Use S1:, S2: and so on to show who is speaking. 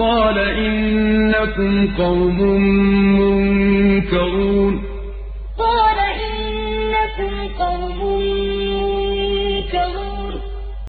S1: قال إنكم قوم منكرون. قال إنكم قوم